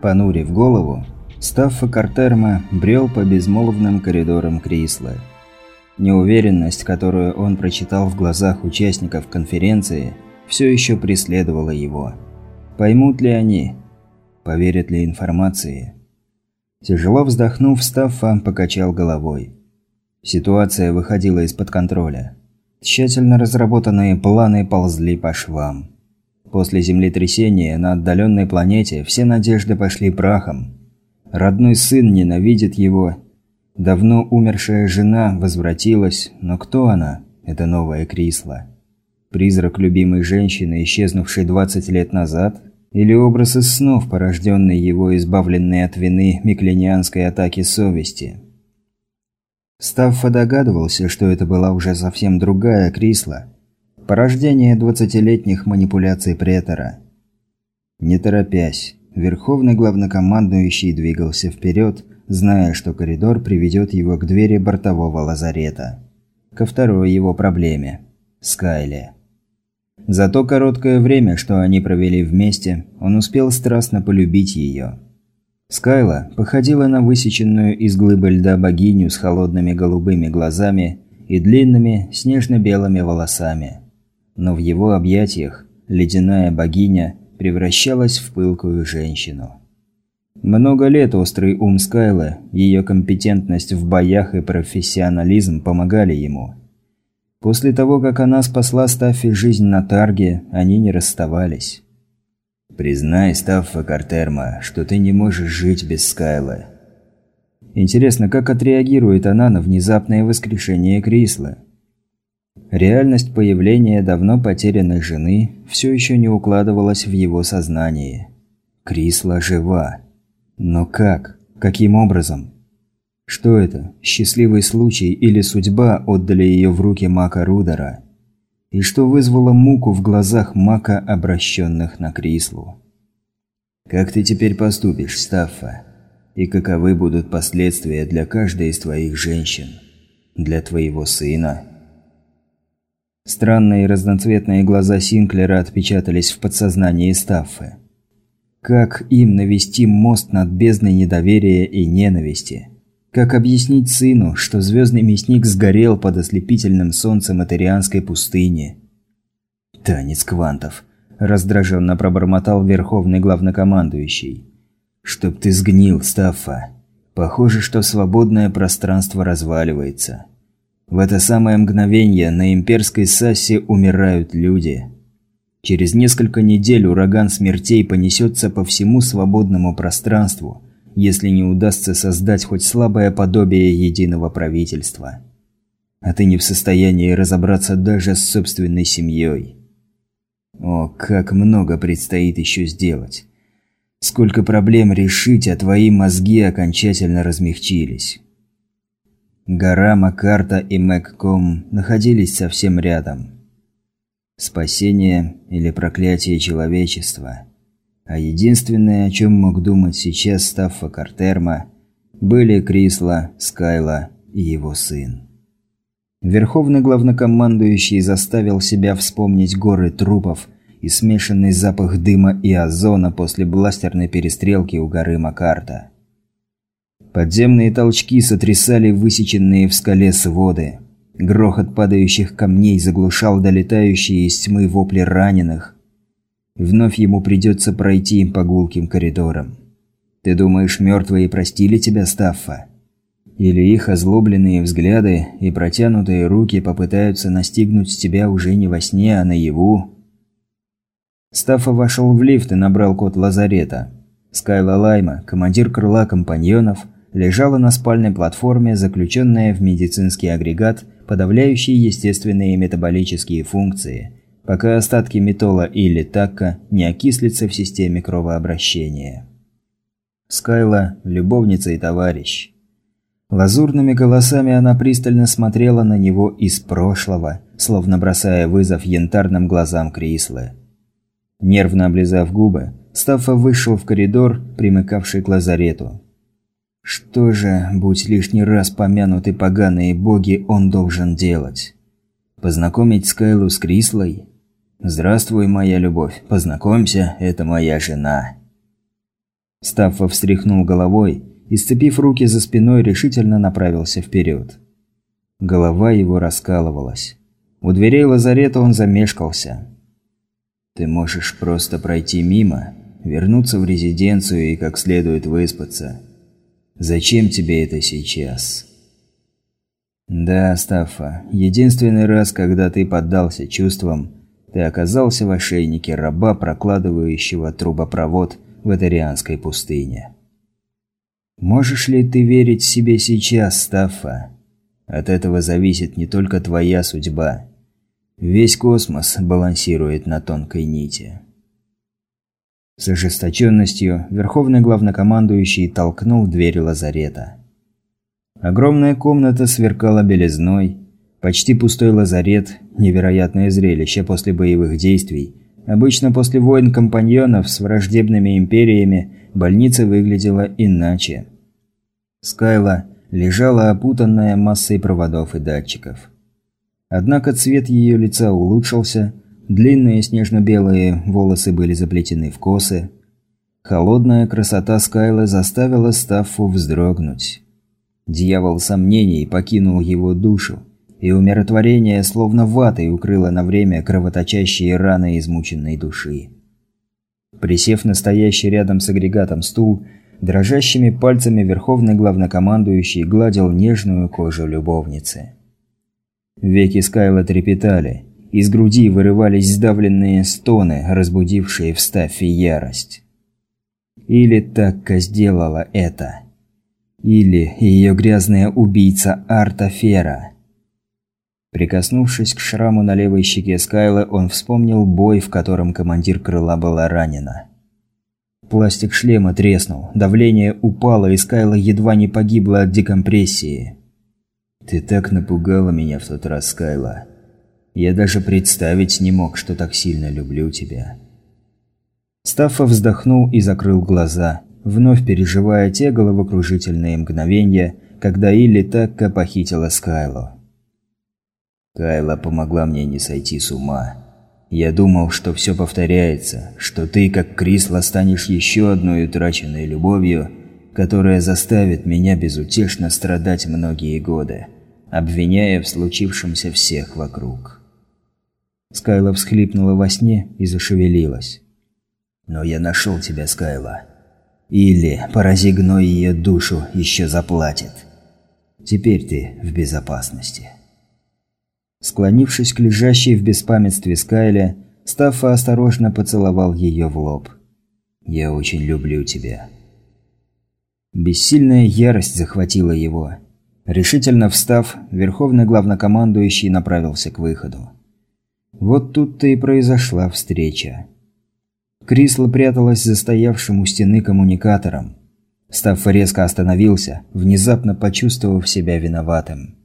Понурив голову, Стаффа Картерма брел по безмолвным коридорам Крисла. Неуверенность, которую он прочитал в глазах участников конференции, все еще преследовала его. Поймут ли они? Поверят ли информации? Тяжело вздохнув, Стаффа покачал головой. Ситуация выходила из-под контроля. Тщательно разработанные планы ползли по швам. После землетрясения на отдаленной планете все надежды пошли прахом. Родной сын ненавидит его. Давно умершая жена возвратилась, но кто она, эта новая Крисла? Призрак любимой женщины, исчезнувшей 20 лет назад? Или образ из снов, порожденный его избавленной от вины микленианской атаки совести? Стаффа догадывался, что это была уже совсем другая Крисла. Порождение двадцатилетних манипуляций претора. Не торопясь, Верховный главнокомандующий двигался вперед, зная, что коридор приведет его к двери бортового лазарета. Ко второй его проблеме – Скайле. За то короткое время, что они провели вместе, он успел страстно полюбить ее. Скайла походила на высеченную из глыбы льда богиню с холодными голубыми глазами и длинными снежно-белыми волосами. Но в его объятиях ледяная богиня превращалась в пылкую женщину. Много лет острый ум Скайла, ее компетентность в боях и профессионализм помогали ему. После того, как она спасла Стаффи жизнь на Тарге, они не расставались. «Признай, Стаффа Картерма, что ты не можешь жить без Скайла». Интересно, как отреагирует она на внезапное воскрешение Крисла? Реальность появления давно потерянной жены все еще не укладывалась в его сознание. Крисла жива. Но как? Каким образом? Что это? Счастливый случай или судьба отдали ее в руки Мака Рудера? И что вызвало муку в глазах Мака, обращенных на Крислу? Как ты теперь поступишь, Стаффа? И каковы будут последствия для каждой из твоих женщин? Для твоего сына? Странные разноцветные глаза Синклера отпечатались в подсознании Стаффы. Как им навести мост над бездной недоверия и ненависти? Как объяснить сыну, что звездный мясник сгорел под ослепительным солнцем Атерианской пустыни? «Танец квантов», – раздраженно пробормотал верховный главнокомандующий. «Чтоб ты сгнил, Стаффа. Похоже, что свободное пространство разваливается». В это самое мгновение на имперской Сассе умирают люди. Через несколько недель ураган смертей понесется по всему свободному пространству, если не удастся создать хоть слабое подобие единого правительства. А ты не в состоянии разобраться даже с собственной семьей. О, как много предстоит еще сделать. Сколько проблем решить, а твои мозги окончательно размягчились. Гора Макарта и Мэгком находились совсем рядом. Спасение или проклятие человечества. А единственное, о чем мог думать сейчас Стаффа Картерма, были Крисла, Скайла и его сын. Верховный главнокомандующий заставил себя вспомнить горы трупов и смешанный запах дыма и озона после бластерной перестрелки у горы Макарта. Подземные толчки сотрясали высеченные в скале своды. Грохот падающих камней заглушал долетающие из тьмы вопли раненых. Вновь ему придется пройти по гулким коридорам. Ты думаешь, мертвые простили тебя, Стаффа? Или их озлобленные взгляды и протянутые руки попытаются настигнуть тебя уже не во сне, а наяву? Стаффа вошел в лифт и набрал код лазарета. Скайла Лайма, командир крыла компаньонов, лежала на спальной платформе, заключенная в медицинский агрегат, подавляющий естественные метаболические функции, пока остатки метола или такка не окислятся в системе кровообращения. Скайла – любовница и товарищ. Лазурными голосами она пристально смотрела на него из прошлого, словно бросая вызов янтарным глазам Крислы. Нервно облизав губы, Стаффа вышел в коридор, примыкавший к лазарету. Что же, будь лишний раз помянуты поганые боги, он должен делать? Познакомить Скайлу с Крислой? Здравствуй, моя любовь, познакомься, это моя жена. Стаффа встряхнул головой и, сцепив руки за спиной, решительно направился вперед. Голова его раскалывалась. У дверей лазарета он замешкался. «Ты можешь просто пройти мимо, вернуться в резиденцию и как следует выспаться. Зачем тебе это сейчас?» «Да, Стаффа, единственный раз, когда ты поддался чувствам, ты оказался в ошейнике раба, прокладывающего трубопровод в Этерианской пустыне. Можешь ли ты верить себе сейчас, Стаффа? От этого зависит не только твоя судьба. Весь космос балансирует на тонкой нити. С ожесточенностью Верховный Главнокомандующий толкнул дверь лазарета. Огромная комната сверкала белизной, почти пустой лазарет, невероятное зрелище после боевых действий. Обычно после войн компаньонов с враждебными империями больница выглядела иначе. Скайла лежала опутанная массой проводов и датчиков. Однако цвет ее лица улучшился, длинные снежно-белые волосы были заплетены в косы. Холодная красота Скайлы заставила Стаффу вздрогнуть. Дьявол сомнений покинул его душу, и умиротворение словно ватой укрыло на время кровоточащие раны измученной души. Присев на стоящий рядом с агрегатом стул, дрожащими пальцами верховный главнокомандующий гладил нежную кожу любовницы. Веки Скайла трепетали, из груди вырывались сдавленные стоны, разбудившие в Стаффе ярость. Или Такка сделала это. Или ее грязная убийца Арта Фера. Прикоснувшись к шраму на левой щеке Скайла, он вспомнил бой, в котором командир крыла была ранена. Пластик шлема треснул, давление упало, и Скайла едва не погибла от декомпрессии. «Ты так напугала меня в тот раз, Скайла. Я даже представить не мог, что так сильно люблю тебя». Стаффа вздохнул и закрыл глаза, вновь переживая те головокружительные мгновения, когда Илли Такка похитила Скайлу. Кайла помогла мне не сойти с ума. Я думал, что все повторяется, что ты, как Крисла, станешь еще одной утраченной любовью, которая заставит меня безутешно страдать многие годы, обвиняя в случившемся всех вокруг. Скайла всхлипнула во сне и зашевелилась. «Но я нашел тебя, Скайла. Или, порази гной ее душу, еще заплатит. Теперь ты в безопасности». Склонившись к лежащей в беспамятстве Скайле, Стаффа осторожно поцеловал ее в лоб. «Я очень люблю тебя». Бессильная ярость захватила его. Решительно встав, верховный главнокомандующий направился к выходу. Вот тут-то и произошла встреча. Крисла пряталась за стоявшим у стены коммуникатором. Стаффа резко остановился, внезапно почувствовав себя виноватым.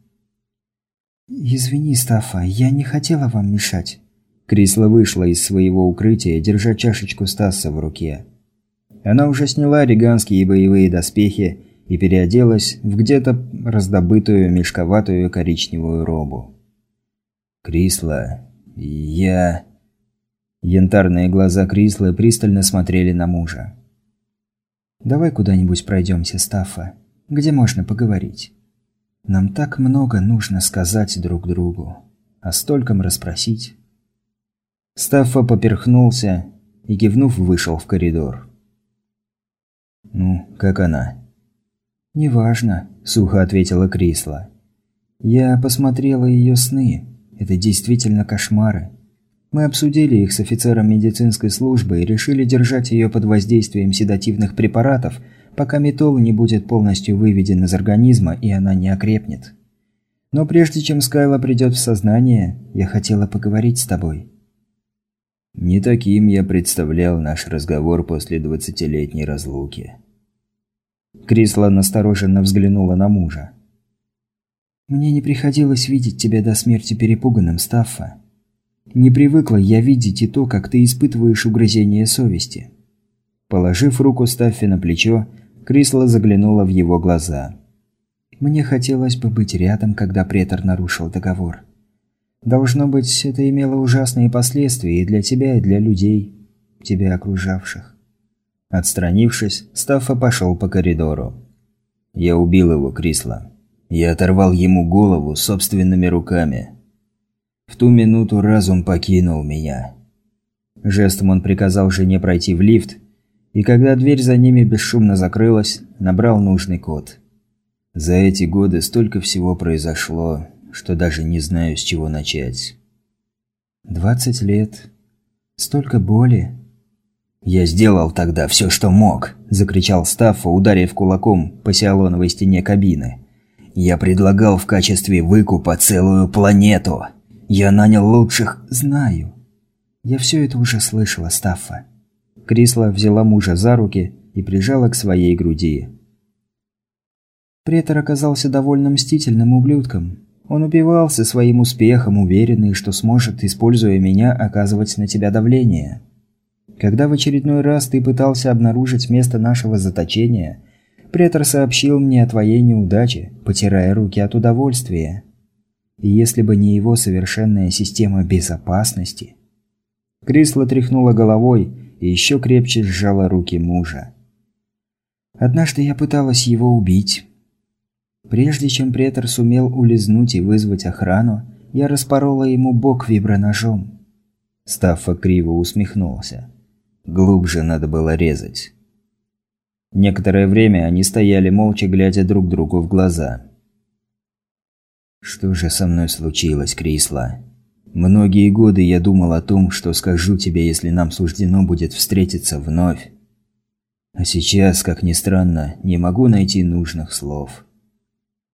«Извини, Стаффа, я не хотела вам мешать». Крисла вышла из своего укрытия, держа чашечку Стаса в руке. Она уже сняла риганские боевые доспехи и переоделась в где-то раздобытую мешковатую коричневую робу. «Крисла, я...» Янтарные глаза Крислы пристально смотрели на мужа. «Давай куда-нибудь пройдемся, Стаффа. Где можно поговорить?» Нам так много нужно сказать друг другу, о стольком расспросить. Стаффа поперхнулся и, кивнув, вышел в коридор. «Ну, как она?» «Неважно», – сухо ответила Крисла. «Я посмотрела ее сны. Это действительно кошмары. Мы обсудили их с офицером медицинской службы и решили держать ее под воздействием седативных препаратов – пока метол не будет полностью выведен из организма и она не окрепнет. Но прежде чем Скайла придет в сознание, я хотела поговорить с тобой. Не таким я представлял наш разговор после двадцатилетней разлуки. Крисла настороженно взглянула на мужа. «Мне не приходилось видеть тебя до смерти перепуганным, Стаффа. Не привыкла я видеть и то, как ты испытываешь угрызение совести». Положив руку Стаффи на плечо, Крисла заглянула в его глаза. «Мне хотелось бы быть рядом, когда претор нарушил договор. Должно быть, это имело ужасные последствия и для тебя, и для людей, тебя окружавших». Отстранившись, Стаффа пошел по коридору. «Я убил его, Крисла. Я оторвал ему голову собственными руками. В ту минуту разум покинул меня». Жестом он приказал жене пройти в лифт, и когда дверь за ними бесшумно закрылась, набрал нужный код. За эти годы столько всего произошло, что даже не знаю, с чего начать. «Двадцать лет. Столько боли», «Я сделал тогда все, что мог», – закричал Стаффа, ударив кулаком по сиалоновой стене кабины. «Я предлагал в качестве выкупа целую планету. Я нанял лучших...» «Знаю. Я все это уже слышала, Стаффа». Крисла взяла мужа за руки и прижала к своей груди. Претор оказался довольно мстительным ублюдком. Он убивался своим успехом, уверенный, что сможет, используя меня, оказывать на тебя давление. Когда в очередной раз ты пытался обнаружить место нашего заточения, претор сообщил мне о твоей неудаче, потирая руки от удовольствия. И если бы не его совершенная система безопасности... Крисла тряхнула головой и еще крепче сжала руки мужа. Однажды я пыталась его убить. Прежде чем претор сумел улизнуть и вызвать охрану, я распорола ему бок виброножом. Стаффа криво усмехнулся. Глубже надо было резать. Некоторое время они стояли молча, глядя друг другу в глаза. «Что же со мной случилось, Крисла? Многие годы я думал о том, что скажу тебе, если нам суждено будет встретиться вновь. А сейчас, как ни странно, не могу найти нужных слов».